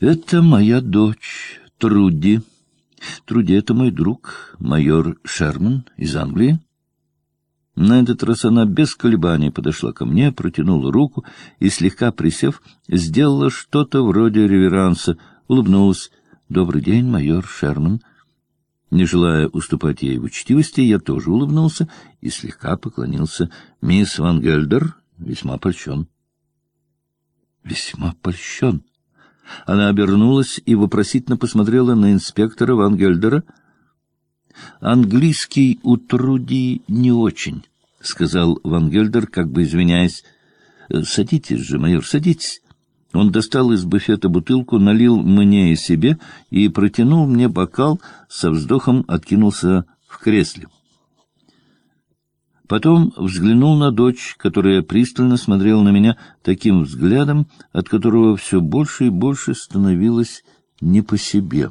Это моя дочь Труди. Труди — это мой друг, майор Шерман из Англии. На этот раз она без колебаний подошла ко мне, протянула руку и, слегка присев, сделала что-то вроде реверанса, улыбнулась. «Добрый день, майор Шерман». Не желая уступать ей в учтивости, я тоже улыбнулся и слегка поклонился. «Мисс Ван Гельдер весьма польщен». «Весьма польщен». Она обернулась и вопросительно посмотрела на инспектора Ван Гельдера. «Английский у Труди не очень», — сказал Ван Гельдер, как бы извиняясь. «Садитесь же, майор, садитесь». Он достал из буфета бутылку, налил мне и себе и протянул мне бокал, со вздохом откинулся в кресле. Потом взглянул на дочь, которая пристально смотрела на меня таким взглядом, от которого все больше и больше становилось не по себе.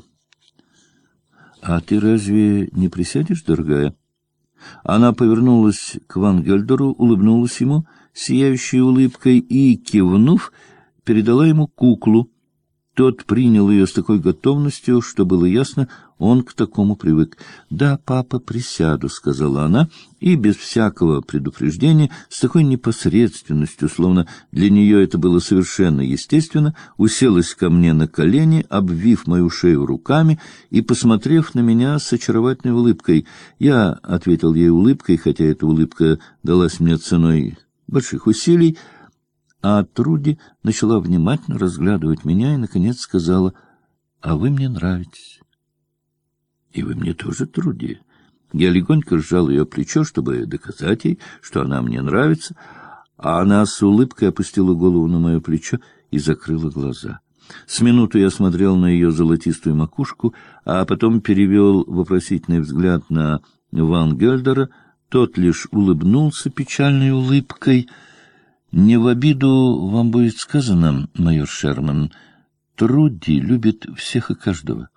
— А ты разве не присядешь, дорогая? Она повернулась к Ван Гельдеру, улыбнулась ему, сияющей улыбкой, и, кивнув, передала ему куклу. Тот принял ее с такой готовностью, что было ясно, он к такому привык. «Да, папа, присяду», — сказала она, и без всякого предупреждения, с такой непосредственностью, словно для нее это было совершенно естественно, уселась ко мне на колени, обвив мою шею руками и посмотрев на меня с очаровательной улыбкой. Я ответил ей улыбкой, хотя эта улыбка далась мне ценой больших усилий, а Труди начала внимательно разглядывать меня и, наконец, сказала, «А вы мне нравитесь». «И вы мне тоже, Труди». Я легонько сжал ее плечо, чтобы доказать ей, что она мне нравится, а она с улыбкой опустила голову на мое плечо и закрыла глаза. С минуту я смотрел на ее золотистую макушку, а потом перевел вопросительный взгляд на Ван Гельдера. Тот лишь улыбнулся печальной улыбкой — не в обиду вам будет сказано, майор Шерман, Труди любит всех и каждого.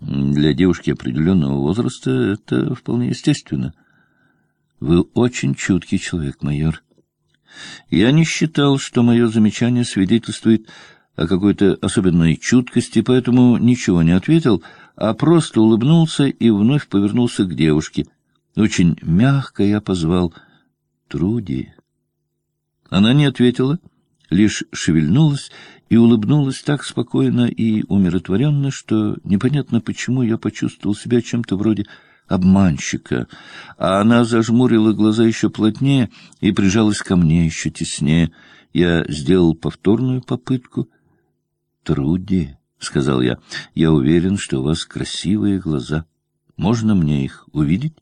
Для девушки определенного возраста это вполне естественно. Вы очень чуткий человек, майор. Я не считал, что мое замечание свидетельствует о какой-то особенной чуткости, поэтому ничего не ответил, а просто улыбнулся и вновь повернулся к девушке. Очень мягко я позвал «Труди». Она не ответила, лишь шевельнулась и улыбнулась так спокойно и умиротворенно, что непонятно почему я почувствовал себя чем-то вроде обманщика, а она зажмурила глаза еще плотнее и прижалась ко мне еще теснее. Я сделал повторную попытку. «Труди», — сказал я, — «я уверен, что у вас красивые глаза. Можно мне их увидеть?»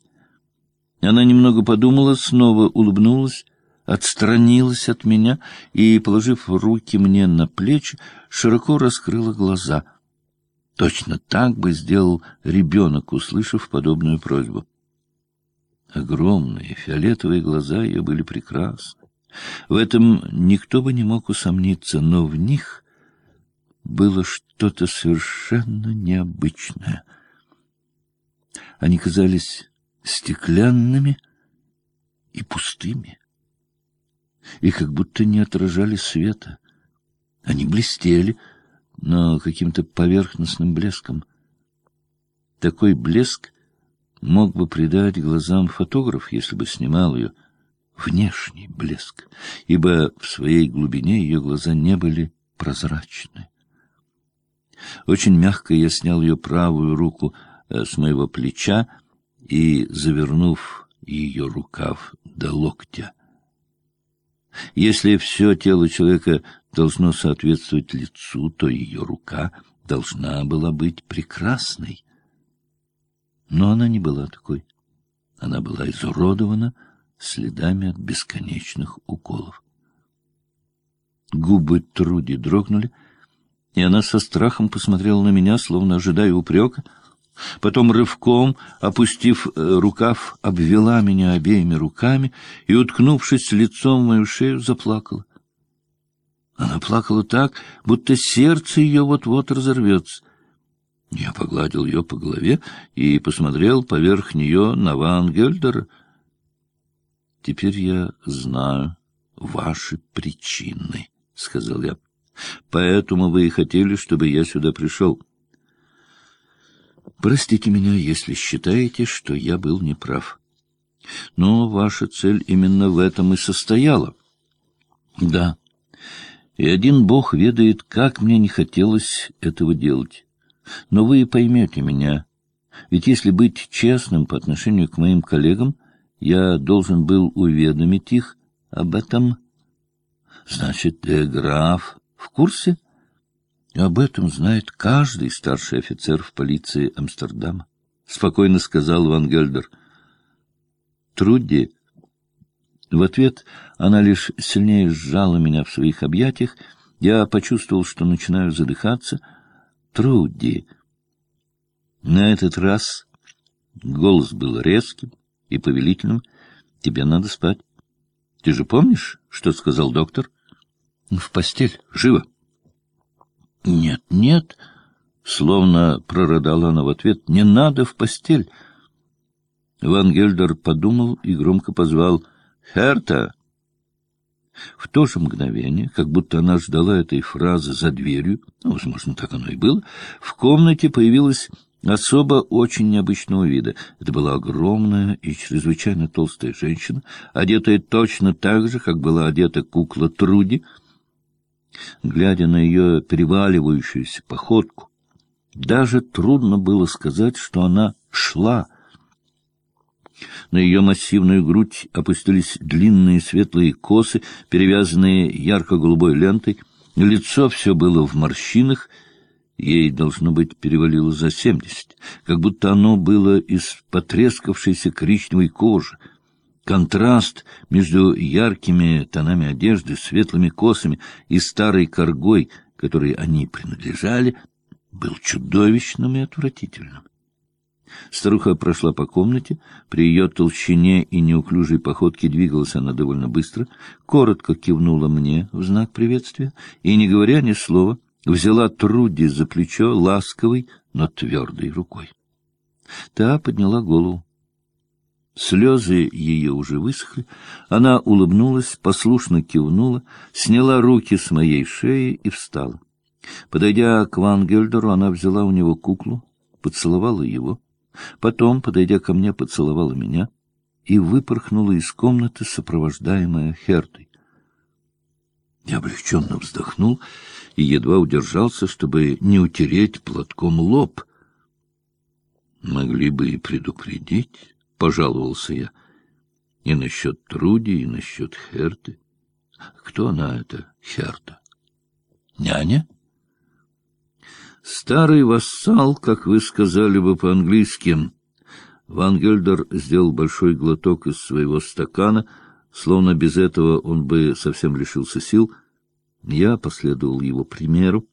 Она немного подумала, снова улыбнулась, отстранилась от меня и, положив руки мне на плечи, широко раскрыла глаза. Точно так бы сделал ребенок, услышав подобную просьбу. Огромные фиолетовые глаза ее были прекрасны. В этом никто бы не мог усомниться, но в них было что-то совершенно необычное. Они казались стеклянными и пустыми и как будто не отражали света. Они блестели, но каким-то поверхностным блеском. Такой блеск мог бы придать глазам фотограф, если бы снимал ее внешний блеск, ибо в своей глубине ее глаза не были прозрачны. Очень мягко я снял ее правую руку э, с моего плеча и, завернув ее рукав до локтя, если все тело человека должно соответствовать лицу, то ее рука должна была быть прекрасной. Но она не была такой. Она была изуродована следами от бесконечных уколов. Губы Труди дрогнули, и она со страхом посмотрела на меня, словно ожидая упрека — Потом рывком, опустив э, рукав, обвела меня обеими руками и, уткнувшись лицом в мою шею, заплакала. Она плакала так, будто сердце ее вот-вот разорвется. Я погладил ее по голове и посмотрел поверх нее на Ван Гельдера. «Теперь я знаю ваши причины», — сказал я. Поэтому вы и хотели, чтобы я сюда пришел. Простите меня, если считаете, что я был неправ. Но ваша цель именно в этом и состояла. Да. И один Бог ведает, как мне не хотелось этого делать. Но вы поймете меня. Ведь если быть честным по отношению к моим коллегам, я должен был уведомить их об этом. Значит, граф в курсе? Об этом знает каждый старший офицер в полиции Амстердама. Спокойно сказал Ван Гельдер. Трудди. В ответ она лишь сильнее сжала меня в своих объятиях. Я почувствовал, что начинаю задыхаться. Трудди. На этот раз голос был резким и повелительным. Тебе надо спать. Ты же помнишь, что сказал доктор? В постель. Живо. Нет, нет, словно прорыдала она в ответ. Не надо в постель. Ван Гельдер подумал и громко позвал «Херта!». В то же мгновение, как будто она ждала этой фразы за дверью, ну, возможно, так оно и было, в комнате появилась особо очень необычного вида. Это была огромная и чрезвычайно толстая женщина, одетая точно так же, как была одета кукла Труди. Глядя на ее переваливающуюся походку, даже трудно было сказать, что она шла — на ее массивную грудь опустились длинные светлые косы, перевязанные ярко-голубой лентой. Лицо все было в морщинах, ей, должно быть, перевалило за семьдесят, как будто оно было из потрескавшейся коричневой кожи. Контраст между яркими тонами одежды, светлыми косами и старой коргой, которой они принадлежали, был чудовищным и отвратительным. Старуха прошла по комнате. При ее толщине и неуклюжей походке двигалась она довольно быстро, коротко кивнула мне в знак приветствия и, не говоря ни слова, взяла Труди за плечо ласковой, но твердой рукой. Та подняла голову. Слезы ее уже высохли. Она улыбнулась, послушно кивнула, сняла руки с моей шеи и встала. Подойдя к Ван Гельдеру, она взяла у него куклу, поцеловала его — Потом, подойдя ко мне, поцеловала меня и выпорхнула из комнаты, сопровождаемая Хертой. Я облегченно вздохнул и едва удержался, чтобы не утереть платком лоб. «Могли бы и предупредить», — пожаловался я, — «и насчет Труди, и насчет Херты. Кто она, эта Херта? Няня?» Старый вассал, как вы сказали бы по-английски. Ван Гельдер сделал большой глоток из своего стакана, словно без этого он бы совсем лишился сил. Я последовал его примеру.